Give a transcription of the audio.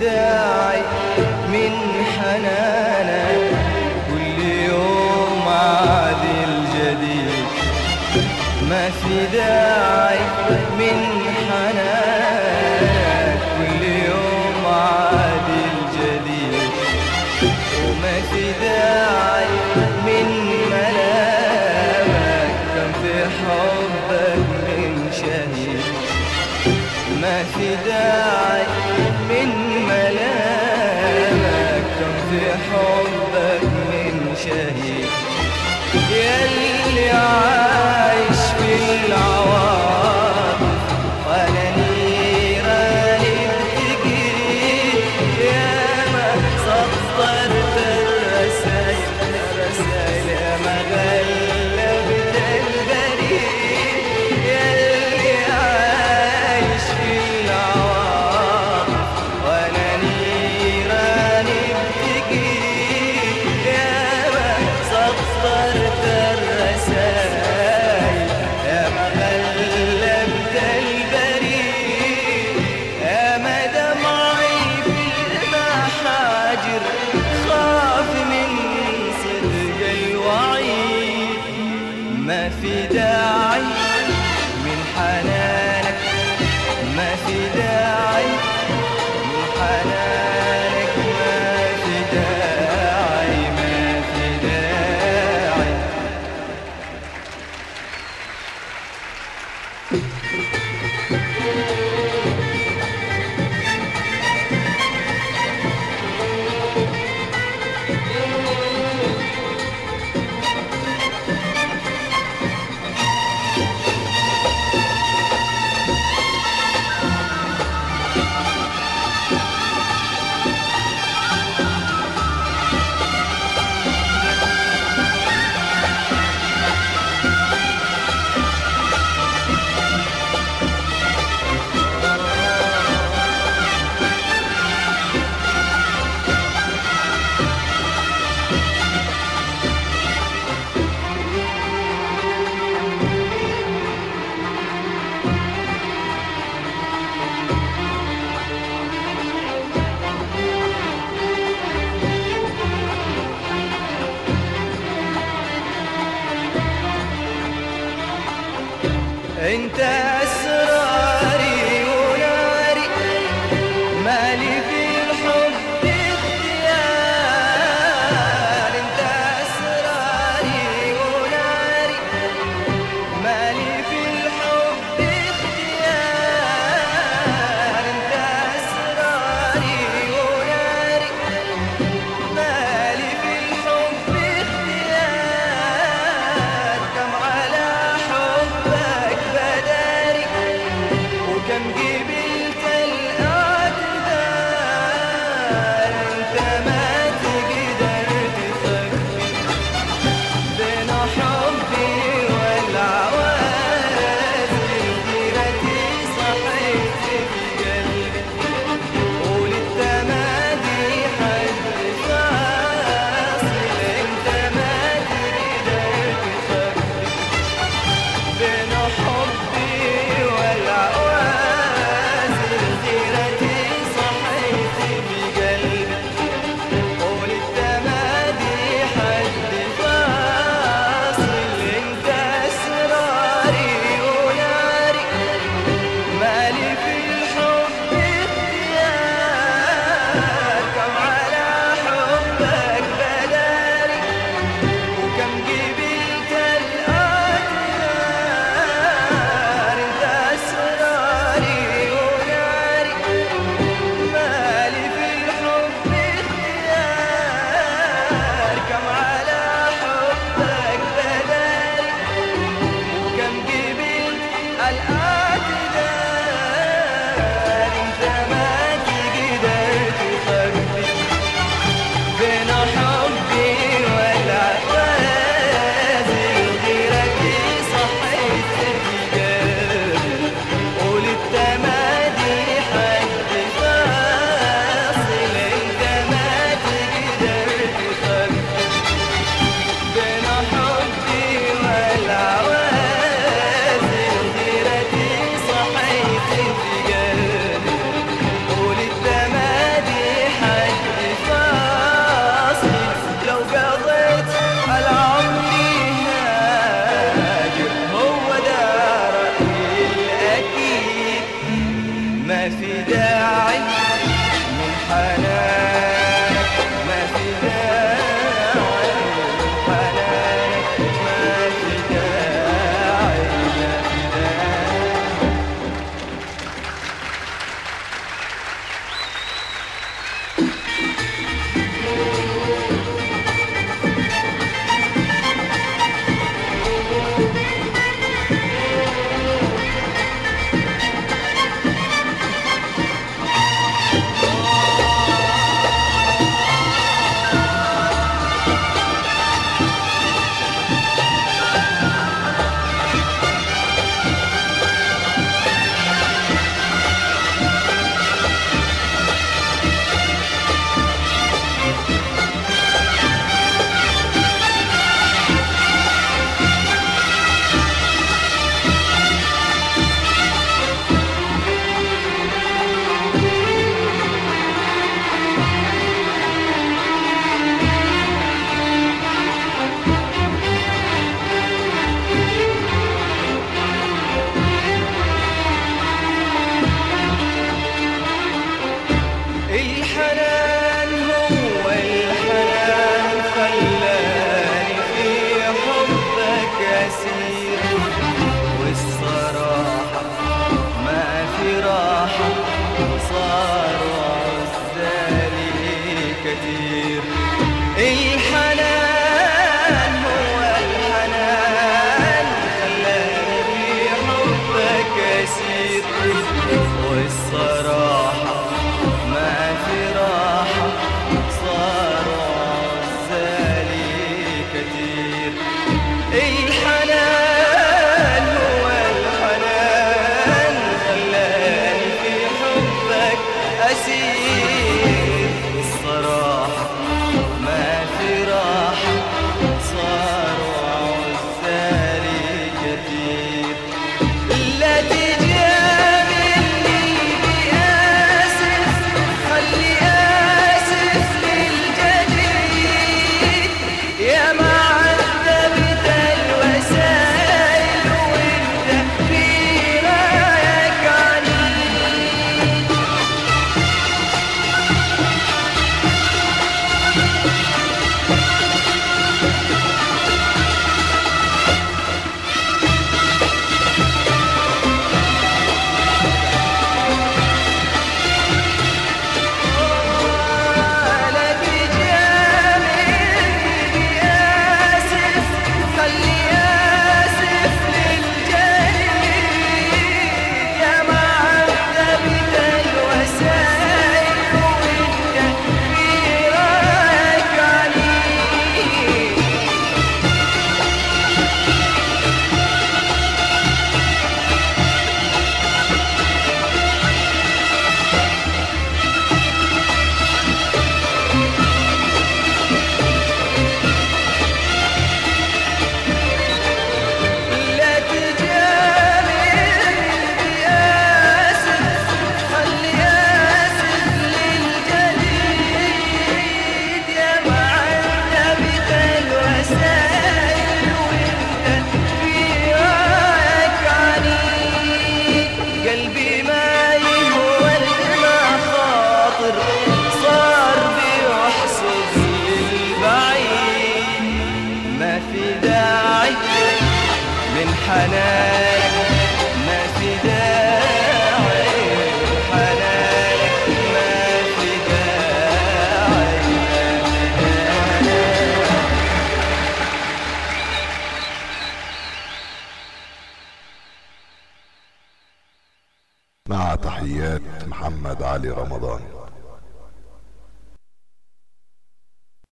داعي من حنانك كل يوم عادل جديد. ما في داعي يا اللي انت علي رمضان